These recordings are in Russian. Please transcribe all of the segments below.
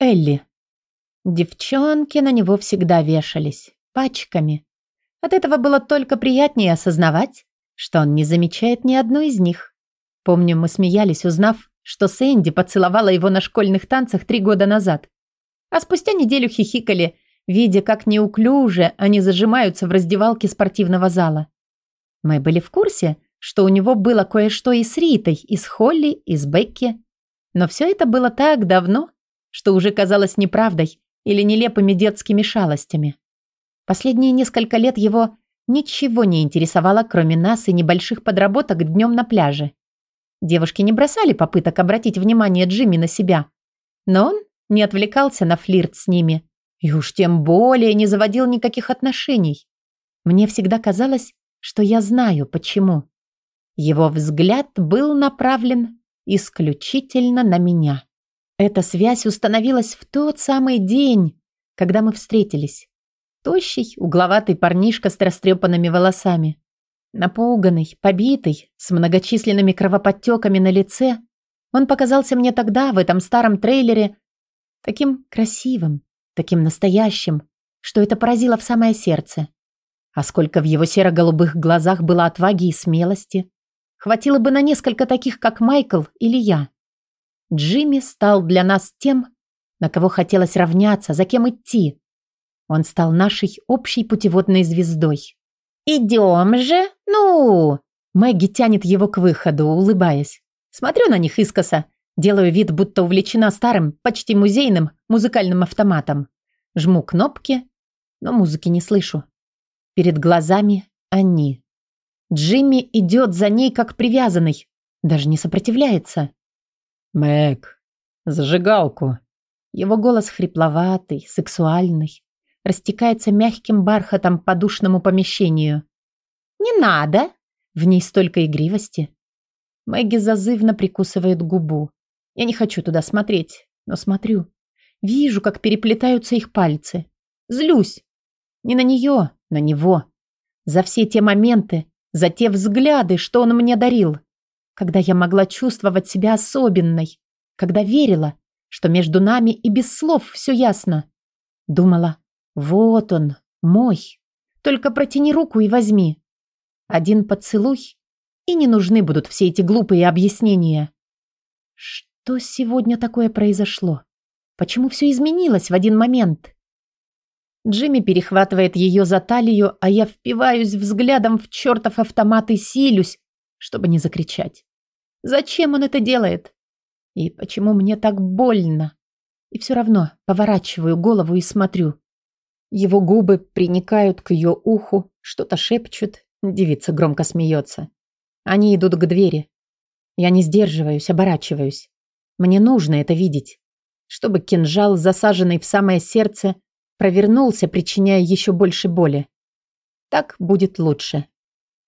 Элли. Девчонки на него всегда вешались. Пачками. От этого было только приятнее осознавать, что он не замечает ни одну из них. Помню, мы смеялись, узнав, что Сэнди поцеловала его на школьных танцах три года назад. А спустя неделю хихикали, видя, как неуклюже они зажимаются в раздевалке спортивного зала. Мы были в курсе, что у него было кое-что и с Ритой, и с Холли, и с Бекки. Но все это было так давно, что уже казалось неправдой или нелепыми детскими шалостями. Последние несколько лет его ничего не интересовало, кроме нас и небольших подработок днем на пляже. Девушки не бросали попыток обратить внимание Джимми на себя, но он не отвлекался на флирт с ними и уж тем более не заводил никаких отношений. Мне всегда казалось, что я знаю, почему. Его взгляд был направлен исключительно на меня. Эта связь установилась в тот самый день, когда мы встретились. Тощий, угловатый парнишка с растрепанными волосами. Напуганный, побитый, с многочисленными кровоподтеками на лице, он показался мне тогда, в этом старом трейлере, таким красивым, таким настоящим, что это поразило в самое сердце. А сколько в его серо-голубых глазах было отваги и смелости. Хватило бы на несколько таких, как Майкл или я. Джимми стал для нас тем, на кого хотелось равняться, за кем идти. Он стал нашей общей путеводной звездой. «Идем же, ну!» Мэгги тянет его к выходу, улыбаясь. Смотрю на них искоса, делаю вид, будто увлечена старым, почти музейным музыкальным автоматом. Жму кнопки, но музыки не слышу. Перед глазами они. Джимми идет за ней как привязанный, даже не сопротивляется. «Мэг, зажигалку!» Его голос хрипловатый, сексуальный, растекается мягким бархатом по душному помещению. «Не надо!» В ней столько игривости. Мэгги зазывно прикусывает губу. Я не хочу туда смотреть, но смотрю. Вижу, как переплетаются их пальцы. Злюсь. Не на нее, на него. За все те моменты, за те взгляды, что он мне дарил. Когда я могла чувствовать себя особенной. Когда верила, что между нами и без слов все ясно. Думала, вот он, мой. Только протяни руку и возьми. Один поцелуй, и не нужны будут все эти глупые объяснения. Что сегодня такое произошло? Почему все изменилось в один момент? Джимми перехватывает ее за талию, а я впиваюсь взглядом в чертов автомат и силюсь, чтобы не закричать. Зачем он это делает? И почему мне так больно? И все равно поворачиваю голову и смотрю. Его губы приникают к ее уху, что-то шепчут, девица громко смеется. Они идут к двери. Я не сдерживаюсь, оборачиваюсь. Мне нужно это видеть. Чтобы кинжал, засаженный в самое сердце, провернулся, причиняя еще больше боли. Так будет лучше.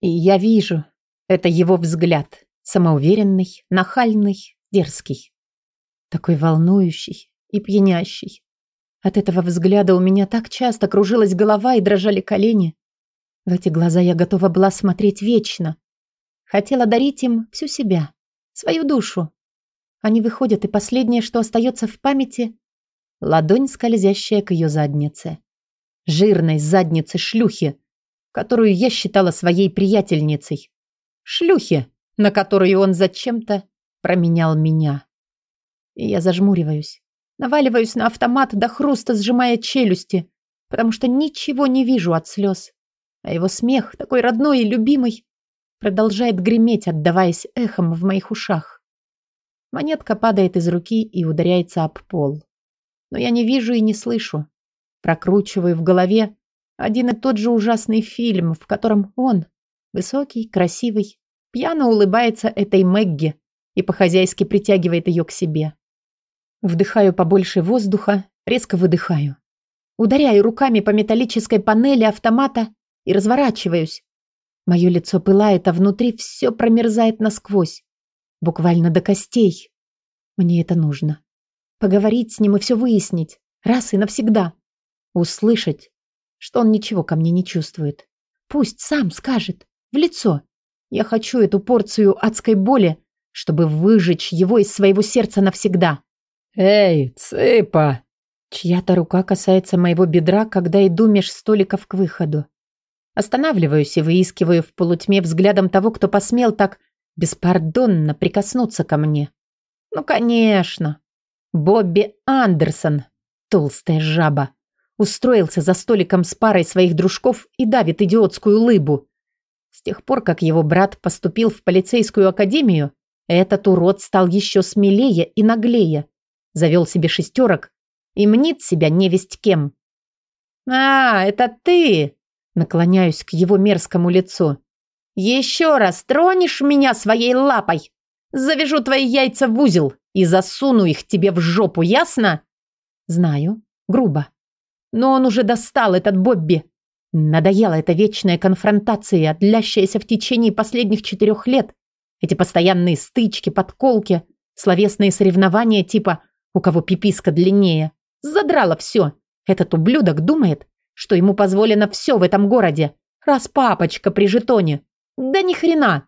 И я вижу, это его взгляд, самоуверенный, нахальный, дерзкий. Такой волнующий и пьянящий. От этого взгляда у меня так часто кружилась голова и дрожали колени. В эти глаза я готова была смотреть вечно. Хотела дарить им всю себя, свою душу. Они выходят, и последнее, что остается в памяти, ладонь, скользящая к ее заднице. Жирной заднице шлюхи, которую я считала своей приятельницей. Шлюхи, на которую он зачем-то променял меня. И я зажмуриваюсь, наваливаюсь на автомат до хруста, сжимая челюсти, потому что ничего не вижу от слез. А его смех, такой родной и любимый, продолжает греметь, отдаваясь эхом в моих ушах. Монетка падает из руки и ударяется об пол но я не вижу и не слышу. Прокручиваю в голове один и тот же ужасный фильм, в котором он, высокий, красивый, пьяно улыбается этой Мэгги и по-хозяйски притягивает ее к себе. Вдыхаю побольше воздуха, резко выдыхаю. Ударяю руками по металлической панели автомата и разворачиваюсь. Мое лицо пылает, а внутри все промерзает насквозь. Буквально до костей. Мне это нужно. Поговорить с ним и все выяснить. Раз и навсегда. Услышать, что он ничего ко мне не чувствует. Пусть сам скажет. В лицо. Я хочу эту порцию адской боли, чтобы выжечь его из своего сердца навсегда. «Эй, цыпа!» Чья-то рука касается моего бедра, когда иду меж столиков к выходу. Останавливаюсь и выискиваю в полутьме взглядом того, кто посмел так беспардонно прикоснуться ко мне. Ну, конечно. Бобби Андерсон, толстая жаба, устроился за столиком с парой своих дружков и давит идиотскую лыбу. С тех пор, как его брат поступил в полицейскую академию, этот урод стал еще смелее и наглее. Завел себе шестерок и мнит себя невесть кем. «А, это ты!» Наклоняюсь к его мерзкому лицу. «Еще раз тронешь меня своей лапой, завяжу твои яйца в узел и засуну их тебе в жопу, ясно?» «Знаю. Грубо. Но он уже достал этот Бобби. Надоела эта вечная конфронтация, длящаяся в течение последних четырех лет. Эти постоянные стычки, подколки, словесные соревнования типа «у кого пиписка длиннее». Задрало все. Этот ублюдок думает, что ему позволено все в этом городе, раз папочка при жетоне. Да ни хрена.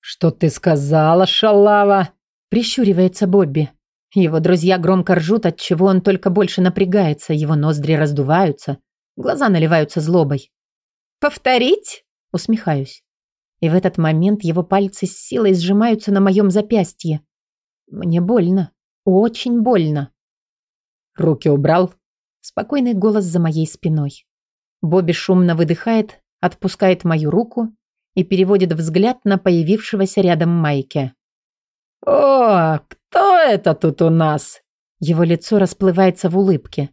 «Что ты сказала, шалава?» Прищуривается Бобби. Его друзья громко ржут, от чего он только больше напрягается, его ноздри раздуваются, глаза наливаются злобой. «Повторить?» Усмехаюсь. И в этот момент его пальцы с силой сжимаются на моем запястье. Мне больно. Очень больно. Руки убрал. Спокойный голос за моей спиной. Бобби шумно выдыхает, отпускает мою руку и переводит взгляд на появившегося рядом Майке. «О, кто это тут у нас?» Его лицо расплывается в улыбке.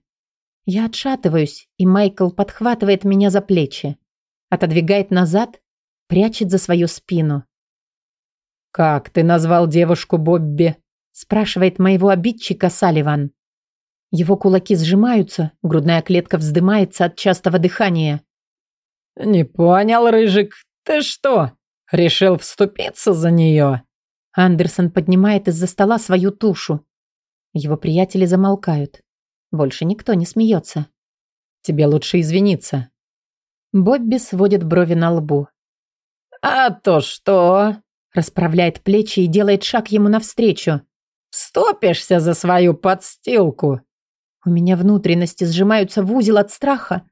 Я отшатываюсь, и Майкл подхватывает меня за плечи, отодвигает назад, прячет за свою спину. «Как ты назвал девушку Бобби?» спрашивает моего обидчика Салливан. Его кулаки сжимаются, грудная клетка вздымается от частого дыхания. «Не понял, Рыжик, ты что, решил вступиться за нее?» Андерсон поднимает из-за стола свою тушу. Его приятели замолкают. Больше никто не смеется. «Тебе лучше извиниться». Бобби сводит брови на лбу. «А то что?» Расправляет плечи и делает шаг ему навстречу. «Вступишься за свою подстилку?» У меня внутренности сжимаются в узел от страха,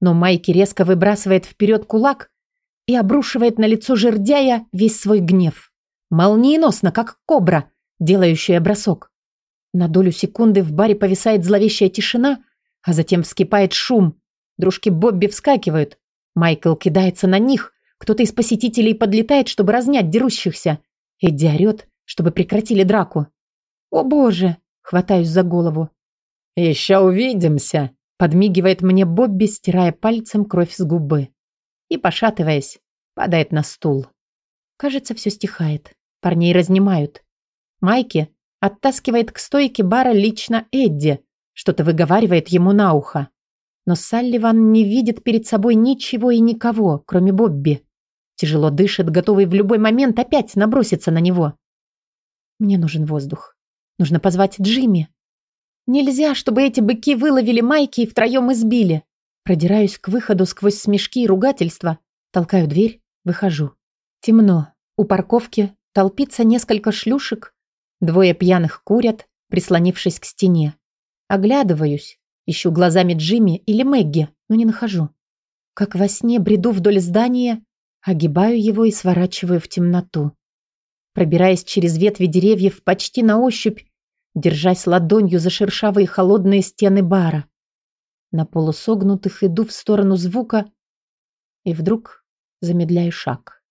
но Майки резко выбрасывает вперед кулак и обрушивает на лицо жердяя весь свой гнев. Молниеносно, как кобра, делающая бросок. На долю секунды в баре повисает зловещая тишина, а затем вскипает шум. Дружки Бобби вскакивают. Майкл кидается на них. Кто-то из посетителей подлетает, чтобы разнять дерущихся. Эдди орёт, чтобы прекратили драку. «О боже!» — хватаюсь за голову. «Еще увидимся», — подмигивает мне Бобби, стирая пальцем кровь с губы. И, пошатываясь, падает на стул. Кажется, все стихает. Парней разнимают. Майки оттаскивает к стойке бара лично Эдди, что-то выговаривает ему на ухо. Но Салливан не видит перед собой ничего и никого, кроме Бобби. Тяжело дышит, готовый в любой момент опять наброситься на него. Мне нужен воздух. Нужно позвать Джимми. Нельзя, чтобы эти быки выловили майки и втроем избили. Продираюсь к выходу сквозь смешки и ругательства. Толкаю дверь, выхожу. Темно. У парковки толпится несколько шлюшек. Двое пьяных курят, прислонившись к стене. Оглядываюсь. Ищу глазами Джимми или Мэгги, но не нахожу. Как во сне бреду вдоль здания, огибаю его и сворачиваю в темноту. Пробираясь через ветви деревьев почти на ощупь, держась ладонью за шершавые холодные стены бара. На полусогнутых иду в сторону звука и вдруг замедляю шаг.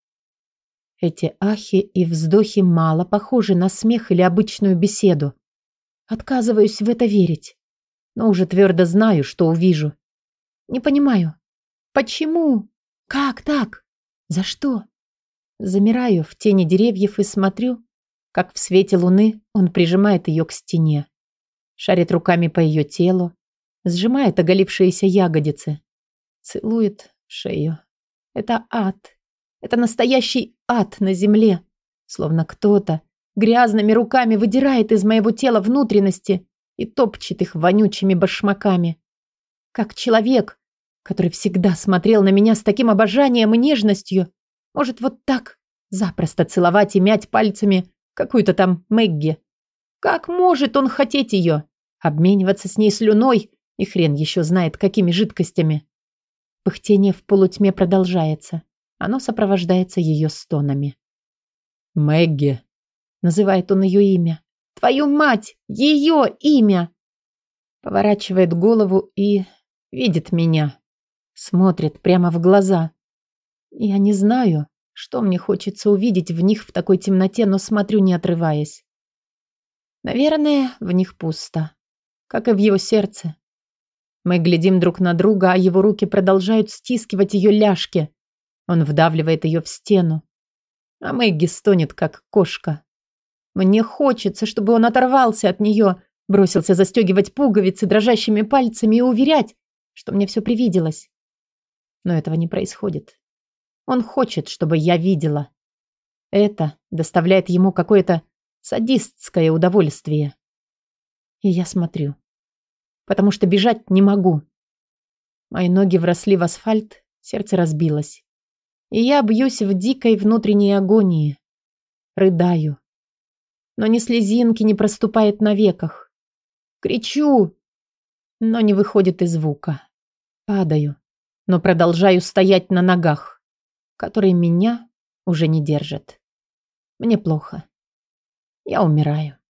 Эти ахи и вздохи мало похожи на смех или обычную беседу. Отказываюсь в это верить, но уже твердо знаю, что увижу. Не понимаю, почему? Как так? За что? Замираю в тени деревьев и смотрю, как в свете луны он прижимает ее к стене. Шарит руками по ее телу, сжимает оголившиеся ягодицы. Целует шею. Это ад. Это настоящий ад на земле. Словно кто-то грязными руками выдирает из моего тела внутренности и топчет их вонючими башмаками. Как человек, который всегда смотрел на меня с таким обожанием и нежностью, может вот так запросто целовать и мять пальцами какую-то там Мэгги. Как может он хотеть ее? обмениваться с ней слюной и хрен еще знает, какими жидкостями. Пыхтение в полутьме продолжается. Оно сопровождается ее стонами. «Мэгги», — называет он ее имя. «Твою мать! Ее имя!» Поворачивает голову и видит меня. Смотрит прямо в глаза. Я не знаю, что мне хочется увидеть в них в такой темноте, но смотрю, не отрываясь. Наверное, в них пусто. Как и в его сердце. Мы глядим друг на друга, а его руки продолжают стискивать ее ляжки. Он вдавливает ее в стену. А Мэгги стонет, как кошка. Мне хочется, чтобы он оторвался от нее, бросился застегивать пуговицы дрожащими пальцами и уверять, что мне все привиделось. Но этого не происходит. Он хочет, чтобы я видела. Это доставляет ему какое-то садистское удовольствие. И я смотрю. Потому что бежать не могу. Мои ноги вросли в асфальт, сердце разбилось. И я бьюсь в дикой внутренней агонии. Рыдаю. Но ни слезинки не проступает на веках. Кричу, но не выходит и звука. Падаю, но продолжаю стоять на ногах, которые меня уже не держат. Мне плохо. Я умираю.